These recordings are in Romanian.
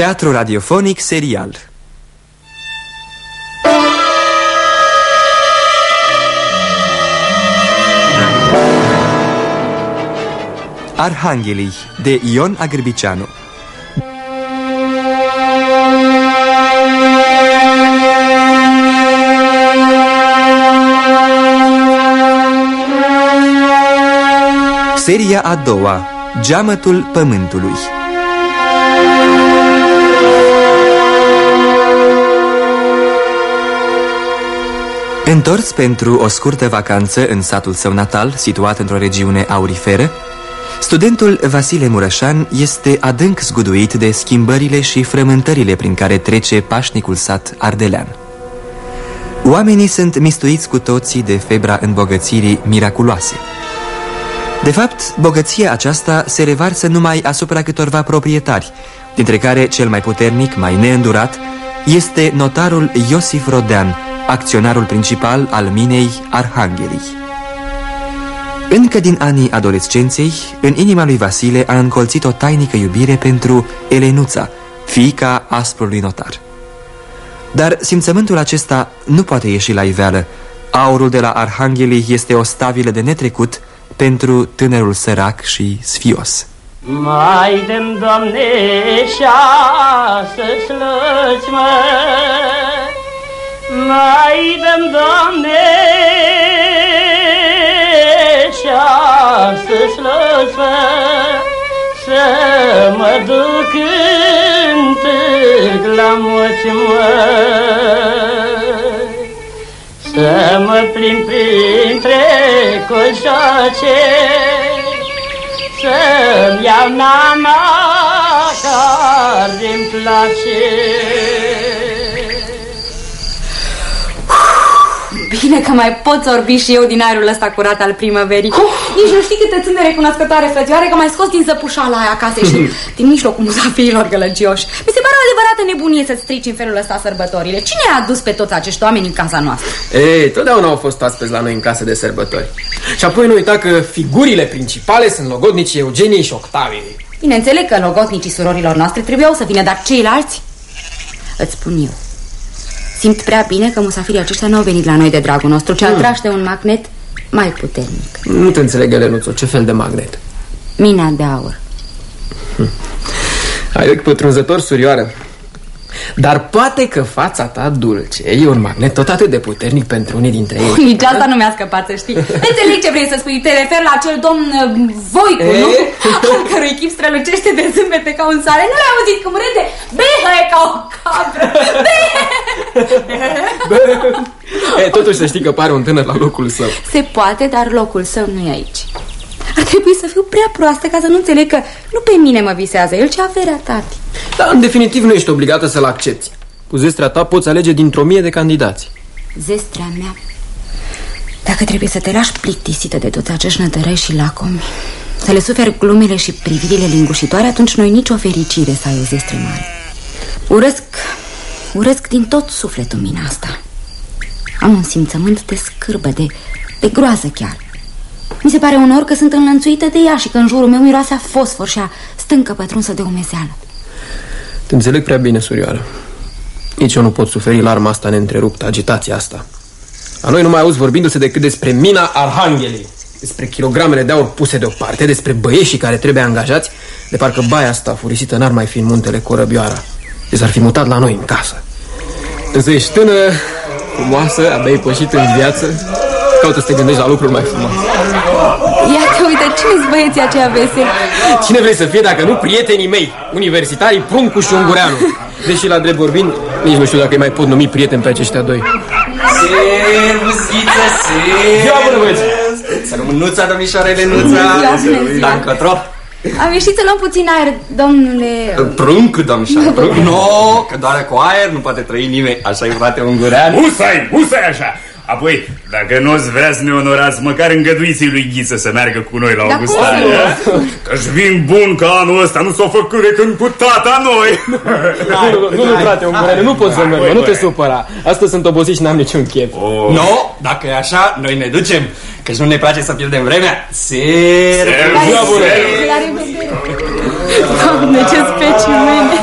Teatru radiofonic serial. Arhanghelii de Ion Agârbiceanu. Seria a doua Geamătul Pământului Întors pentru o scurtă vacanță în satul său natal, situat într-o regiune auriferă, studentul Vasile Murășan este adânc zguduit de schimbările și frământările prin care trece pașnicul sat ardelean. Oamenii sunt mistuiți cu toții de febra îmbogățirii miraculoase. De fapt, bogăția aceasta se revarsă numai asupra câtorva proprietari, dintre care cel mai puternic, mai neîndurat, este notarul Iosif Rodean, acționarul principal al minei Arhanghelii. Încă din anii adolescenței, în inima lui Vasile a încolțit o tainică iubire pentru Elenuța, fiica asprului notar. Dar simțământul acesta nu poate ieși la iveală. Aurul de la Arhanghelii este o stabilă de netrecut pentru tânărul sărac și sfios. Mai dem, Doamne, șase slăți, măi, mai dăm, Doamne, șase slăsă Să mă duc în târg la moți, Să mă plimb printre coșace Să-mi iau nana care-mi place Bine că mai pot sorbi și eu din aerul ăsta curat al primăverii. Oh. Nici nu știi câte sunt de recunoscătoare, frățioare, că mai scos din zăpușala aia acasă și din mijlocul muzafirilor gălăgioși. Mi se pare o adevărată nebunie să strici în felul ăsta sărbătorile. Cine a adus pe toți acești oameni în casa noastră? Ei, totdeauna au fost aspeți la noi în casă de sărbători. Și apoi nu uita că figurile principale sunt logodnicii Eugeniei și Octaviei. Bineînțeleg că logodnicii surorilor noastre trebuiau să vină, dar ceilalți? Îți spun eu. Simt prea bine că musafirii aceștia nu au venit la noi de dragul nostru, ci hmm. de un magnet mai puternic. Nu te înțeleg, Elenuțo, ce fel de magnet? Mina de aur. Hmm. Ai pătrunzător, surioară. Dar poate că fața ta dulce e un magnet tot atât de puternic pentru unii dintre ei Nici asta nu mi-a scăpat să știi Înțeleg ce vrei să spui, te referi la acel domn uh, Voicu, e? nu? Al cărui chip strălucește de zâmbete ca un sare Nu l-ai auzit cum râde? Behă ca o cabră e, Totuși să știi că pare un tânăr la locul său Se poate, dar locul său nu e aici ar trebui să fiu prea proastă ca să nu înțeleg că nu pe mine mă visează el, ci averea tati. Dar în definitiv nu ești obligată să-l accepti. Cu zestrea ta poți alege dintr-o mie de candidați. Zestrea mea? Dacă trebuie să te lași plictisită de toți acești nătărăi și lacomi, să le suferi glumele și privirile lingușitoare, atunci noi nicio fericire să ai o zestre mare. Urăsc, urăsc din tot sufletul mina asta. Am un simțământ de scârbă, de, de groază chiar. Mi se pare unor că sunt înlănțuită de ea și că în jurul meu miroase a fosfor și a stâncă pătrunsă de umezeală. Te înțeleg prea bine, surioară. Nici eu nu pot suferi larma asta neîntreruptă, agitația asta. A noi nu mai auzi vorbindu-se decât despre mina Arhanghelii, despre kilogramele de aur puse deoparte, despre băieșii care trebuie angajați, de parcă baia asta furisită n-ar mai fi în muntele Corăbioara. De s-ar fi mutat la noi în casă. Însă ești tânără, frumoasă, abia ai pășit în viață Caută să te gândești la lucruri mai frumoase. Iată, uite, cine-s băieții aceia veseli? Cine vrei să fie dacă nu prietenii mei, universitarii Pruncu și Ungureanu? Deși la drept vorbind, nici nu știu dacă îi mai pot numi prieten pe aceștia doi. Servus, Ghiță, servus! Ia, bună, băieți! Să rămânuța, domnișoarele Nuța! Da, încotro! Am ieșit să luăm puțin aer, domnule... Prunc, domnișoară, prunc. No, că doar cu aer nu poate trăi nimeni. Așa-i, frate, ungurean. Usai, usai așa! Apoi, dacă nu o vrea să ne onorați, măcar îngăduiți lui Ghiță să meargă cu noi la o gustare. Că-și vin bun ca anul ăsta, nu s-o făcut când cu tata noi. Nu, nu, frate, Ungurene, nu poți să mergi, nu te supăra. Astăzi sunt obosit și n-am niciun chef. Oh. Nu, dacă e așa, noi ne ducem. Că nu ne place să pierdem vremea. Servus! Servus! Doamne, ce specimene!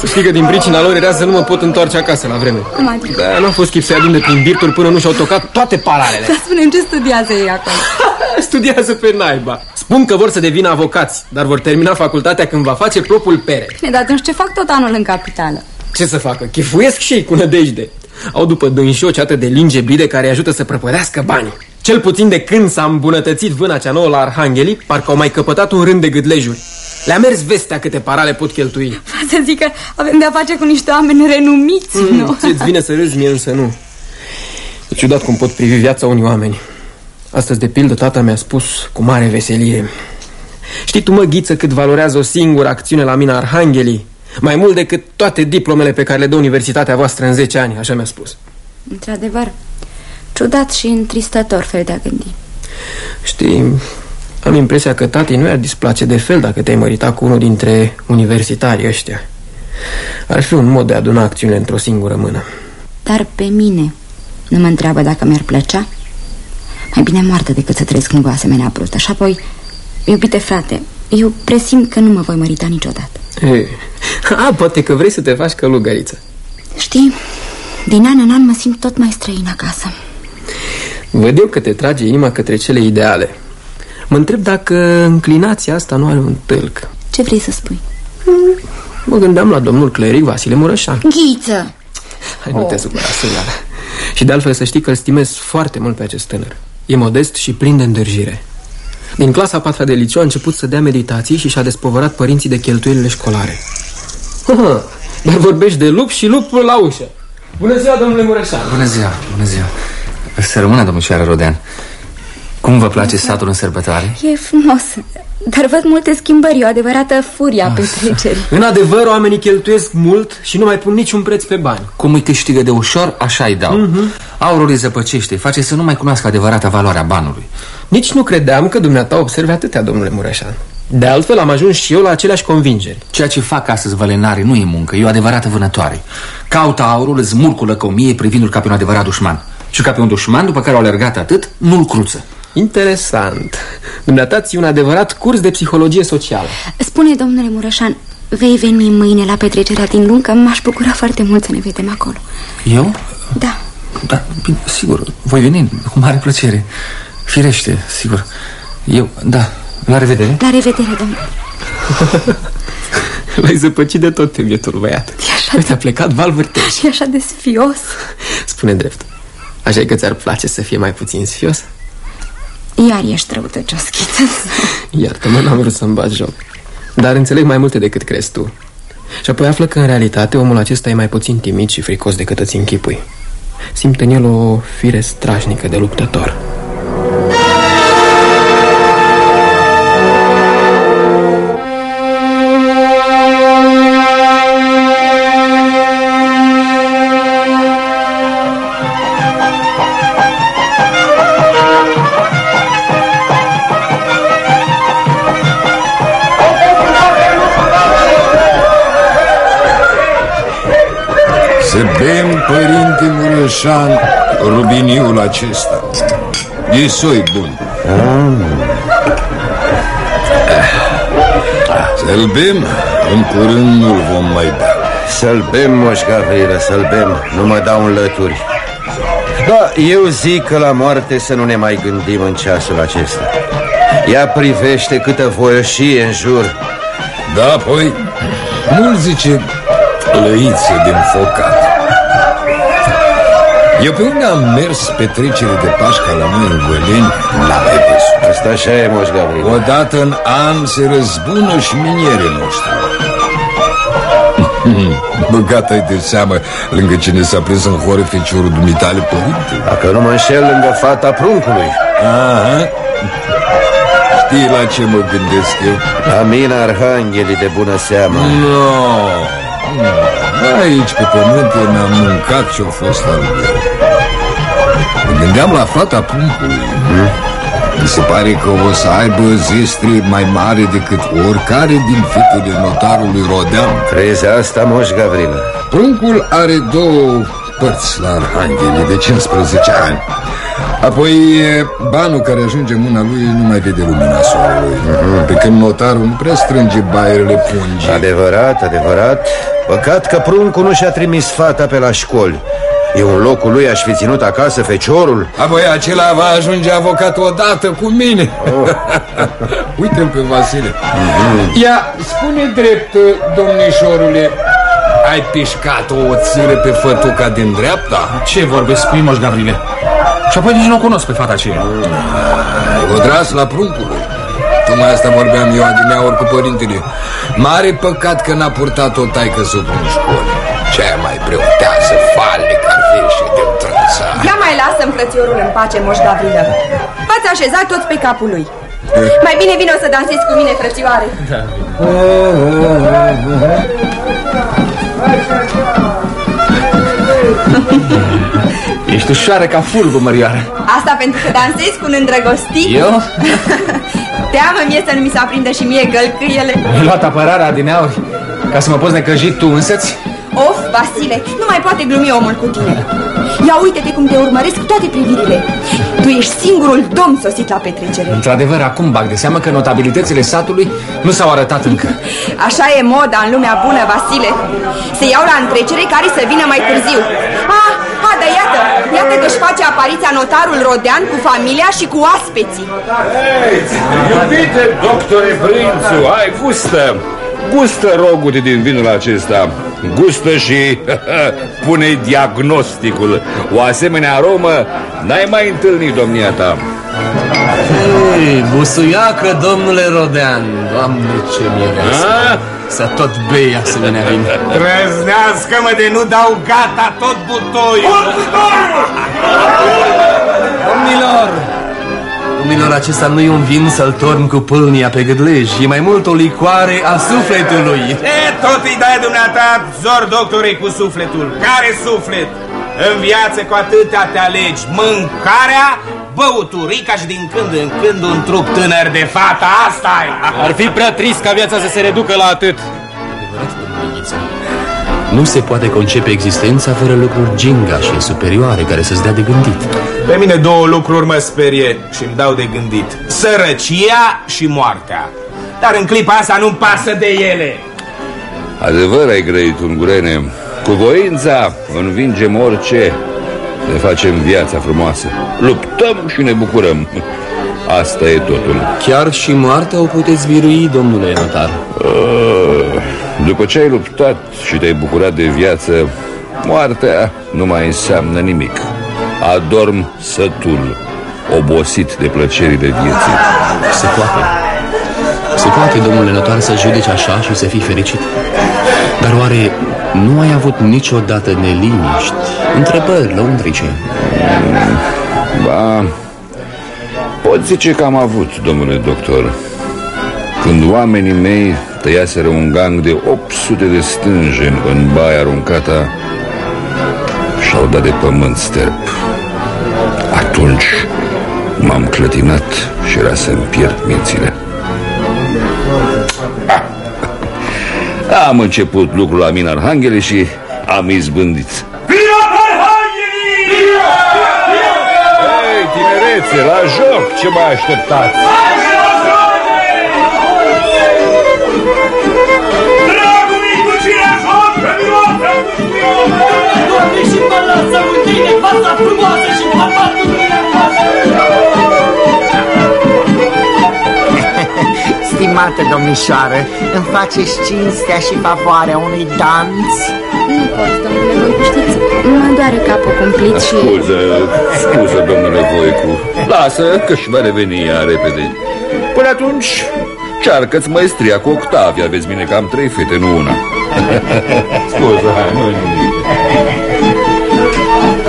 Să știi că din pricina lor era să nu mă pot întoarce acasă la vreme. Cum adică? Da, n-a fost chip să-i adun de prin birturi până nu și-au tocat toate paralele. Să spunem ce studiază ei acolo. Studiază pe naiba. Spun că vor să devină avocați, dar vor termina facultatea când va face propriul pere. Bine, dar atunci ce fac tot anul în capitală? Ce să facă? Chifuiesc și ei cu nădejde. Au după dânși o ceată de linge bride care îi ajută să prăpădească bani. Cel puțin de când s-a îmbunătățit vâna cea nouă la Arhanghelii, parcă au mai căpătat un rând de gâdlejuri. Le-a mers vestea câte parale pot cheltui. Să zic că avem de-a face cu niște oameni renumiți, mm, nu? Ce-ți vine să râzi, mie însă nu. E ciudat cum pot privi viața unui oameni. Astăzi, de pildă, tata mi-a spus cu mare veselie. Știi tu, mă, ghiță, cât valorează o singură acțiune la mina Arhanghelii? Mai mult decât toate diplomele pe care le dă universitatea voastră în 10 ani, așa mi-a spus. Într-adevăr, ciudat și întristător fel de a gândi. Știi, am impresia că tati nu i-ar displace de fel dacă te-ai mărita cu unul dintre universitarii ăștia. Ar fi un mod de a aduna acțiunile într-o singură mână. Dar pe mine nu mă întreabă dacă mi-ar plăcea? Mai bine moartă decât să trăiesc în asemenea prostă. Și apoi, iubite frate, eu presimt că nu mă voi mărita niciodată. Ei, a, poate că vrei să te faci călugăriță. Știi, din an în an mă simt tot mai străin acasă. Văd eu că te trage inima către cele ideale. Mă întreb dacă înclinația asta nu are un tâlc. Ce vrei să spui? Mă gândeam la domnul cleric Vasile Mureșan. Ghiță! Hai, nu oh. te supăra, Sângara. Și de altfel să știi că îl stimez foarte mult pe acest tânăr. E modest și plin de îndârjire. Din clasa a patra de liceu a început să dea meditații și și-a despovărat părinții de cheltuielile școlare. Ha, dar vorbești de lup și lup la ușă. Bună ziua, domnule Mureșan. Bună ziua, bună ziua. Să rămână, domnișoară Rodean. Cum vă place satul în sărbătoare? E frumos, dar văd multe schimbări, o adevărată furia a petrecerii. În adevăr, oamenii cheltuiesc mult și nu mai pun niciun preț pe bani. Cum îi câștigă de ușor, așa îi dau. Uh-huh. Aurul îi zăpăcește, face să nu mai cunoască adevărata valoarea banului. Nici nu credeam că dumneata observe atâtea, domnule Mureșan. De altfel, am ajuns și eu la aceleași convingeri. Ceea ce fac astăzi vălenare nu e muncă, e o adevărată vânătoare. Caută aurul, îți murculă mie privindu-l ca pe un adevărat dușman. Și ca pe un dușman, după care au alergat atât, nu-l cruță. Interesant. Dumneata ți un adevărat curs de psihologie socială. Spune, domnule Mureșan, vei veni mâine la petrecerea din luncă? M-aș bucura foarte mult să ne vedem acolo. Eu? Da. Da, bine, sigur, voi veni cu mare plăcere. Firește, sigur. Eu, da, la revedere. La revedere, domnule. L-ai zăpăcit de tot pe bietul băiat. E așa Uite, de... a plecat val vârtej. E așa de sfios. Spune drept. Așa e că ți-ar place să fie mai puțin sfios? Iar ești răutăcios, Chiță Iartă-mă, n-am vrut să-mi bat joc. Dar înțeleg mai multe decât crezi tu. Și apoi află că în realitate omul acesta e mai puțin timid și fricos decât îți închipui. Simt în el o fire strașnică de luptător Mureșan rubiniul acesta. E soi bun. Să-l bem, în curând nu-l vom mai bea. Să-l bem, moș Gavrila, să-l bem, nu mă dau în lături. Da, eu zic că la moarte să nu ne mai gândim în ceasul acesta. Ea privește câtă voioșie în jur. Da, apoi, nu zice lăiță din focat. Eu pe unde am mers petrecere de Pașca la noi în Văleni, la mai văzut. Asta așa e, moș Gabriel. Odată în an se răzbună și miniere noștri. Băgat-ai de seamă lângă cine s-a prins în horă feciorul dumitale, părinte? Dacă nu mă înșel lângă fata pruncului. Aha. Știi la ce mă gândesc eu? La mine arhanghelii de bună seamă. No. Aici, pe pământ, eu mi-am mâncat ce-a fost al meu. Mă gândeam la fata pruncului. Hmm? Mi se pare că o să aibă zestre mai mare decât oricare din fetele notarului Rodean. Crezi asta, moș Gavrila? Pruncul are două părți la Arhanghele de 15 ani. Apoi, banul care ajunge în mâna lui nu mai vede lumina soarelui uh-huh. Pe când notarul nu prea strânge baierele pungi Adevărat, adevărat Păcat că pruncul nu și-a trimis fata pe la școli Eu în locul lui aș fi ținut acasă feciorul Apoi acela va ajunge avocat odată cu mine oh. Uite-l pe Vasile mm-hmm. Ia, spune drept, domnișorule Ai pișcat o țără pe fătuca din dreapta? Ce vorbe spui, moș Gavrile? Și apoi nici nu o cunosc pe fata aceea Ai odras la pruncului Tocmai asta vorbeam eu adineauri cu părintele. Mare păcat că n-a purtat o taică sub în școală Cea mai preotează, falnic ar fi și de trânsa Ia mai lasă-mi frățiorul în pace, moș Gavrilă V-ați așezat toți pe capul lui. Mai bine vino să dansezi cu mine, frățioare. Da. Ești ușoară ca fulgul, mărioară. Asta pentru că dansezi cu un îndrăgostit? Eu? Teamă mie să nu mi se aprindă și mie gălcâiele. Mi-ai luat apărarea adineauri Ca să mă poți necăji tu însăți? Of, Vasile, nu mai poate glumi omul cu tine. Ia uite-te cum te urmăresc toate privirile. Tu ești singurul domn sosit la petrecere. Într-adevăr, acum bag de seamă că notabilitățile satului nu s-au arătat încă. Așa e moda în lumea bună, Vasile. Se iau la întrecere care să vină mai târziu. Ah, ah, da, iată, iată că își face apariția notarul Rodean cu familia și cu aspeții Hei, iubite doctore Prințu, ai gustă! Gustă rogul din vinul acesta. Gustă și pune diagnosticul. O asemenea aromă n-ai mai întâlnit, domnia ta. Ei, busuiacă, domnule Rodean. Doamne, ce mireasă Să tot bei asemenea vin. Trăznească-mă de nu dau gata tot butoiul. Domnilor Domnilor, acesta nu e un vin să-l torn cu pâlnia pe gâdlej E mai mult o licoare a sufletului. E, tot îi dai dumneata, zor doctore, cu sufletul. Care suflet? În viață cu atâtea te alegi. Mâncarea, băuturica și din când în când un trup tânăr de fata asta -i. Ar fi prea trist ca viața să se reducă la atât nu se poate concepe existența fără lucruri ginga și superioare care să-ți dea de gândit. Pe mine două lucruri mă sperie și îmi dau de gândit. Sărăcia și moartea. Dar în clipa asta nu-mi pasă de ele. Adevăr ai grăit, ungurene. Cu voința învingem orice. Ne facem viața frumoasă. Luptăm și ne bucurăm. Asta e totul. Chiar și moartea o puteți virui, domnule notar. Uh, după ce ai luptat și te-ai bucurat de viață, moartea nu mai înseamnă nimic. Adorm sătul, obosit de plăcerile vieții. Se poate. Se poate, domnule notar, să judeci așa și să fii fericit. Dar oare nu ai avut niciodată neliniști, întrebări lăuntrice? Mm, ba, pot zice că am avut, domnule doctor. Când oamenii mei tăiaseră un gang de 800 de stânjeni în baia aruncată și-au dat de pământ sterp. Atunci m-am clătinat și era să-mi pierd mințile. Am început lucrul la mine Arhanghele și am izbândit. Hei, tinerețe, la joc, ce mai așteptați? Doamne, și mă lasă cu tine, fața frumoasă și papatul Stimată domnișoară, îmi faceți cinstea și favoarea unui dans? Nu pot, domnule Voicu, știți, mă doare capul cumplit și... Scuză, scuză, domnule Voicu. Lasă că și va reveni ea repede. Până atunci, cearcă-ți maestria cu Octavia Vezi bine că am trei fete, nu una. Scuză, hai, nu nimic.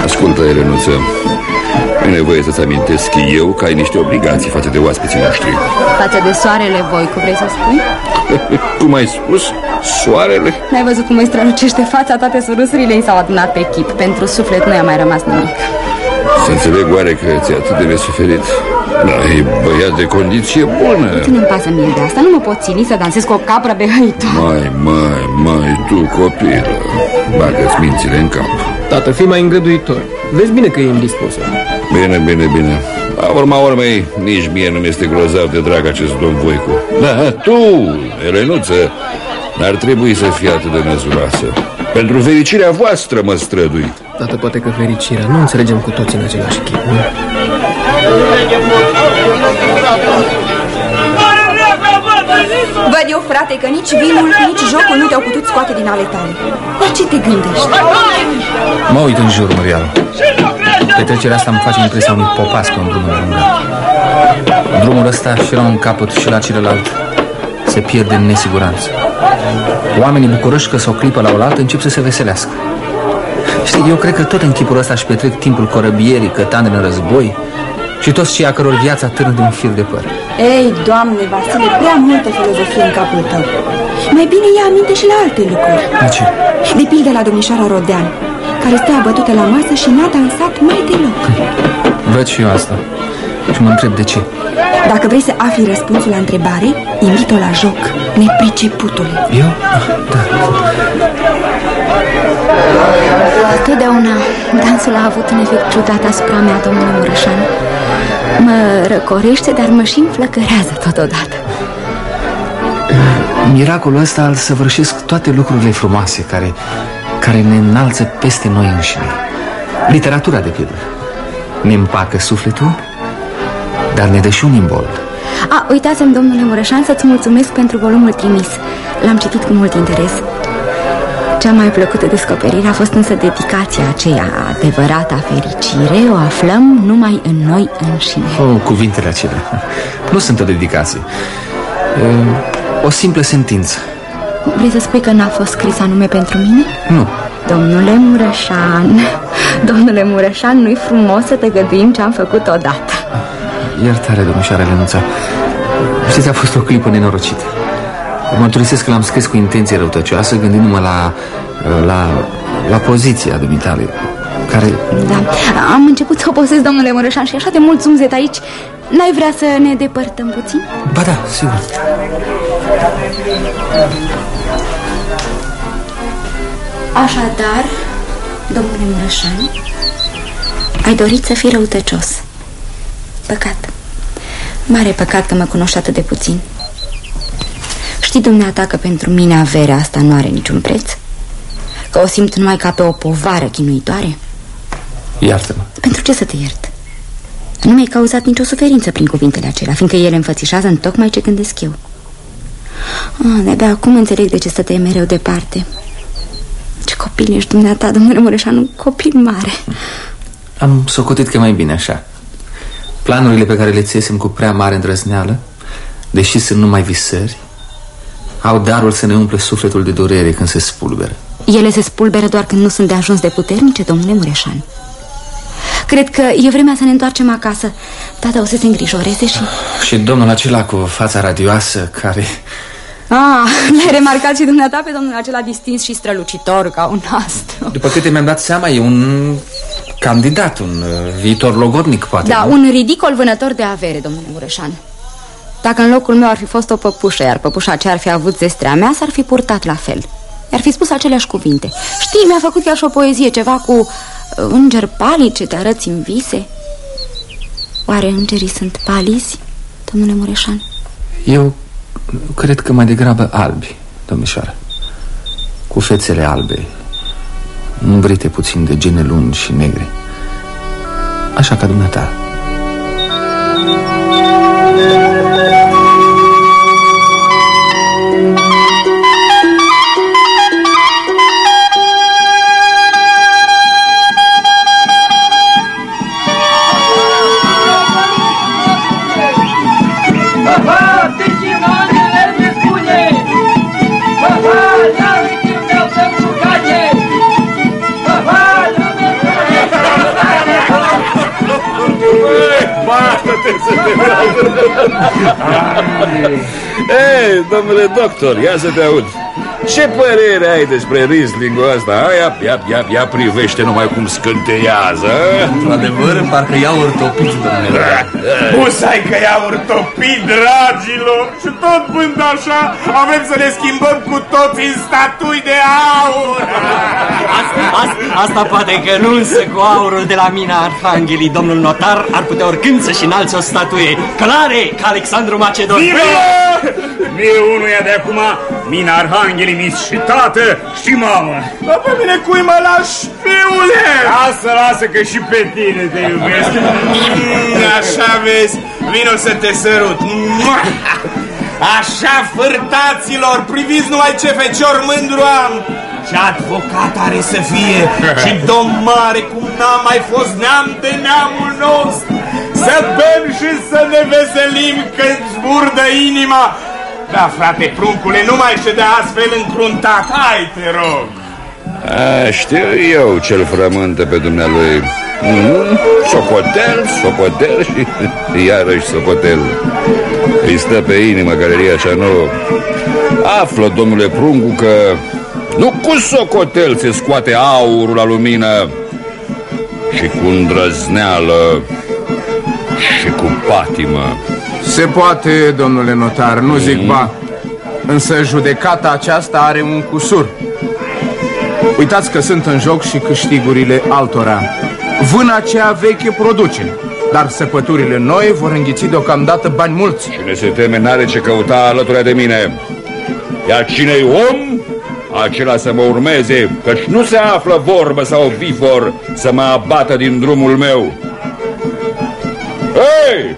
Ascultă, Elenuță. E nevoie să-ți amintesc eu că ai niște obligații față de oaspeții noștri. Față de soarele Voicu, vrei să spui? Cum ai spus? Soarele? N-ai văzut cum îi strălucește fața, toate surâsurile i s-au adunat pe chip Pentru suflet nu i-a mai rămas nimic. Să înțeleg oare că ți-a atât de suferit Da, e băiat de condiție bună. Ține-mi pasă mie de asta, nu mă pot țini să dansez cu o capră behăită Mai, mai, mai, tu copilă. Bagă-ți mințile în cap. Tată, fii mai îngăduitor. Vezi bine că e indispusă Bine, bine, bine La urma urmei, nici mie nu mi-este grozav de drag acest domn Voicu Da, tu, Elenuță N-ar trebui să fii atât de năzuroasă Pentru fericirea voastră mă strădui Tată, poate că fericirea Nu înțelegem cu toți în același chip, nu? Văd eu, frate, că nici vinul, nici jocul nu te-au putut scoate din ale tale. La ce te gândești? Mă uit în jur, Muriel. Petrecerea asta îmi face impresia unui popas pe un drum înlungat. Drumul ăsta și la un capăt și la celălalt se pierde în nesiguranță. Oamenii bucuroși că s-o clipă la oaltă încep să se veselească. Știi, eu cred că tot în chipul ăsta își petrec timpul corăbierii, cătane în război și toți cei a căror viața târnă de un fir de păr. Ei, doamne, Vasile, prea multă filozofie în capul tău. Mai bine ia aminte și la alte lucruri. De ce? De pildă la domnișoara Rodean, care stă abătută la masă și n-a dansat mai deloc. Văd și eu asta. Și mă întreb de ce. Dacă vrei să afli răspunsul la întrebare, invit-o la joc, nepriceputule. Eu? Da. Totdeauna dansul a avut un efect ciudat asupra mea, domnule Mureșan. Mă răcorește, dar mă și înflăcărează totodată. Miracolul ăsta îl săvârșesc toate lucrurile frumoase care, care ne înalță peste noi înșine. Literatura, de pildă. Ne împacă sufletul, dar ne dă și un imbol. A, uitați-mi, domnule Mureșan, să-ți mulțumesc pentru volumul trimis. L-am citit cu mult interes. Cea mai plăcută descoperire a fost însă dedicația aceea adevărata fericire o aflăm numai în noi înșine. Oh, cuvintele acelea. Nu sunt o dedicație. E, o simplă sentință. Vrei să spui că n-a fost scris anume pentru mine? Nu. Domnule Mureșan, domnule Mureșan, nu-i frumos să te găduim ce am făcut odată. Iertare, domnișoara Lenuța. Știți, a fost o clipă nenorocită. Mărturisesc că l-am scris cu intenție răutăcioasă, gândindu-mă la, la, la poziția dumitale, care... Da, am început să obosesc, domnule Mărășan, și așa de mult zumzet aici. N-ai vrea să ne depărtăm puțin? Ba da, sigur. Așadar, domnule Mărășan, ai dorit să fii răutăcios. Păcat. Mare păcat că mă cunoști atât de puțin. Știi dumneata că pentru mine averea asta nu are niciun preț? Că o simt numai ca pe o povară chinuitoare? Iartă-mă Pentru ce să te iert? Nu mi-ai cauzat nicio suferință prin cuvintele acelea Fiindcă ele înfățișează în tocmai ce gândesc eu ah, De-abia acum înțeleg de ce stăteai mereu departe. Ce copil ești dumneata, domnule Mureșan Un copil mare. Am socotit că mai bine așa. Planurile pe care le țesem cu prea mare îndrăzneală Deși sunt numai visări au darul să ne umple sufletul de durere când se spulberă. Ele se spulberă doar când nu sunt de ajuns de puternice, domnule Mureșan. Cred că e vremea să ne întoarcem acasă. Tata o să se îngrijoreze și... Și domnul acela cu fața radioasă care... Ah, l-ai remarcat și dumneata pe domnul acela distins și strălucitor ca un astru După câte mi-am dat seama, e un candidat, un uh, viitor logodnic, poate Da, nu? un ridicol vânător de avere, domnule Mureșan dacă în locul meu ar fi fost o păpușă, iar păpușa aceea ar fi avut zestrea mea, s-ar fi purtat la fel. I-ar fi spus aceleași cuvinte. Știi, mi-a făcut chiar și o poezie, ceva cu uh, înger palid ce te arăți în vise. Oare îngerii sunt palizi, domnule Mureșan? Eu cred că mai degrabă albi, domnișoară. Cu fețele albe, umbrite puțin de gene lungi și negre. Așa ca dumneata. Ei, domnule doctor, ia să te aud Ce părere ai despre Riesling-ul ăsta? Ia, ia, ia, ia privește numai cum scânteiază Într-adevăr, parcă i-au ortopit, domnule. Pusai că i-au ortopit, dragilor? Și tot vând așa Avem să ne schimbăm cu toți în statui de aur. Asta, asta, asta poate că nu însă cu aurul de la mina Arhanghelii. Domnul notar ar putea oricând să-și înalțe o statuie. Clare ca Alexandru Macedon. Vino! Mie unuia de acum Mina Arhanghelii mi și tată și mamă. Dar pe mine cui mă lași, fiule? Lasă, lasă că și pe tine te iubesc. Așa vezi, vino să te sărut. Așa, fârtaților, priviți numai ce fecior mândru am. Ce advocat are să fie Și domn mare cum n-a mai fost neam de neamul nostru. Să bem și să ne veselim când zburdă inima Da, frate, pruncule, nu mai ședea astfel încruntat. Hai, te rog. A, știu eu ce-l frământă pe dumnealui. Mm, Socotel, socotel și iarăși socotel. Îi stă pe inimă galeria cea nouă Află, domnule Prungu, că nu cu socotel se scoate aurul la lumină Și cu îndrăzneală și cu patimă Se poate, domnule notar, nu zic ba. Însă judecata aceasta are un cusur. Uitați că sunt în joc și câștigurile altora. Vâna cea veche produce Dar săpăturile noi vor înghiți deocamdată bani mulți. Cine se teme n-are ce căuta alături de mine. Iar cine-i om, acela să mă urmeze Căci nu se află vorbă sau vifor să mă abată din drumul meu. Hei!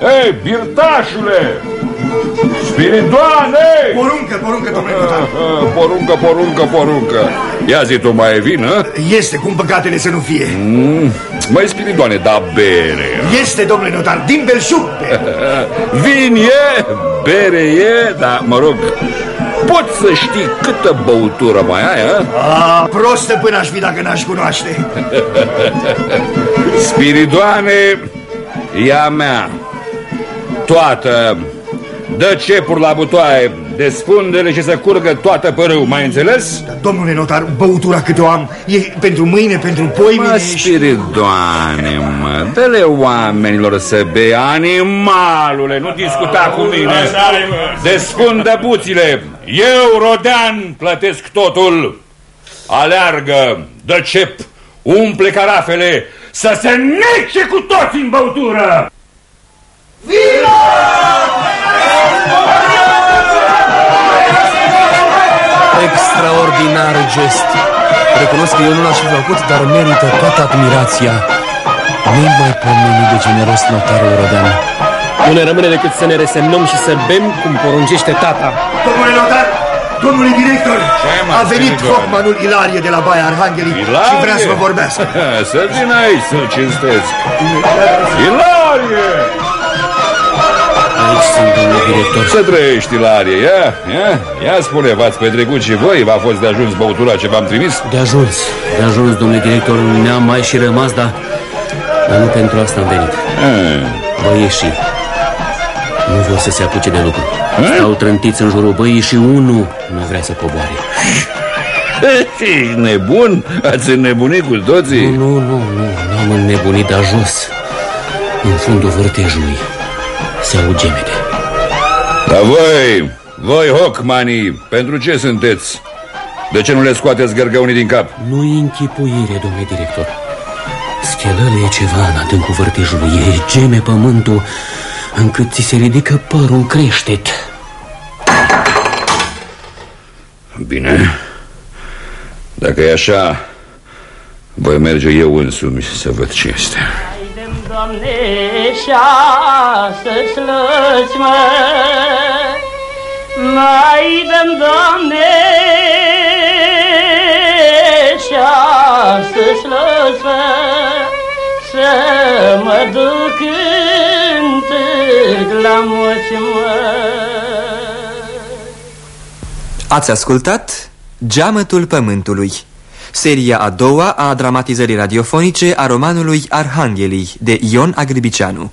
Hei, birtașule! Spiridoane! Poruncă, poruncă, domnule notar Poruncă, poruncă, poruncă Ia zi tu, mai e vină? Este, cum păcatele să nu fie Mm, Măi, Spiridoane, da bere Este, domnule notar, din belșug Vin e, bere e, dar mă rog Poți să știi câtă băutură mai ai, a? A, prostă până aș fi dacă n-aș cunoaște Spiridoane, ea mea Toată Dă cepuri la butoaie Desfunde-le și să curgă toată părâu, mai înțeles? Domnule notar, băutura câte o am E pentru mâine, pentru poimine Mă, Spiridoane, mă Dă-le oamenilor să bea Animalule, nu discuta cu mine. Desfundă buțile Eu, Rodean, plătesc totul. Aleargă, dă cep Umple carafele Să se nece cu toți în băutură Extraordinar gest. Recunosc că eu nu l-aș fi făcut, dar merită toată admirația Nemaipomenit de generos notarul Rodean Nu ne rămâne decât să ne resemnăm și să bem cum poruncește tata. Domnule notar, domnule director mă, A venit Spiridoane? Hocmanul Ilarie de la Baia Arhanghelii Și vrea să vă vorbească. Să vin aici să-l cinstesc. Ilarie! Aici sunt, domnule director Să trăiești, Ilarie, ia, ia, ia spune, v-ați petrecut și voi? V-a fost de ajuns băutura ce v-am trimis? De ajuns, de ajuns, domnule director Ne-am mai și rămas, dar, dar nu pentru asta am venit Băieșii nu vor să se apuce de lucru Stau trântiți în jurul băii și unul nu vrea să coboare Ești nebun? Ați înnebunit cu toții? Nu, nu, nu, nu, n-am înnebunit, dar jos În fundul vârtejului se aud gemete Dar voi, voi, Hockmanii, pentru ce sunteți? De ce nu le scoateți gărgăunii din cap? Nu-i închipuire, domnule director. Schelăluie ceva în adâncul vârtejului. E geme pământul încât ți se ridică părul în creștet. Bine. Dacă e așa Voi merge eu însumi să văd ce este Doamne, șase slăți, mă, mai dăm, Doamne, șase slăți, mă, să mă duc în târg la moți, mă. Ați ascultat Geamătul Pământului Seria a doua a dramatizării radiofonice a romanului Arhanghelii de Ion Agribicianu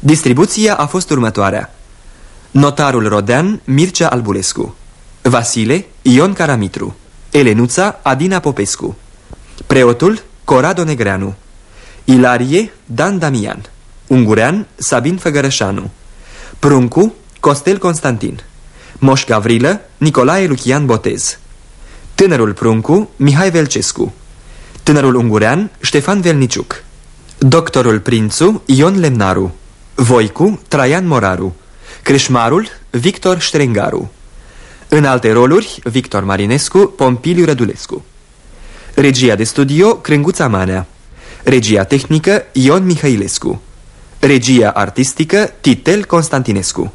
Distribuția a fost următoarea. Notarul Rodean Mircea Albulescu. Vasile Ion Caramitru. Elenuța Adina Popescu. Preotul Corado Negreanu. Ilarie Dan Damian. Ungurean Sabin Făgărășanu. Pruncu Costel Constantin. Moș Gavrilă Nicolae Lucian Botez Tânărul Pruncu Mihai Velcescu. Tânărul ungurean Ștefan Velniciuc. Doctorul Prințu Ion Lemnaru. Voicu Traian Moraru. Creșmarul Victor Ștrengaru. În alte roluri Victor Marinescu Pompiliu Rădulescu. Regia de studio Crânguța Manea. Regia tehnică Ion Mihailescu Regia artistică Titel Constantinescu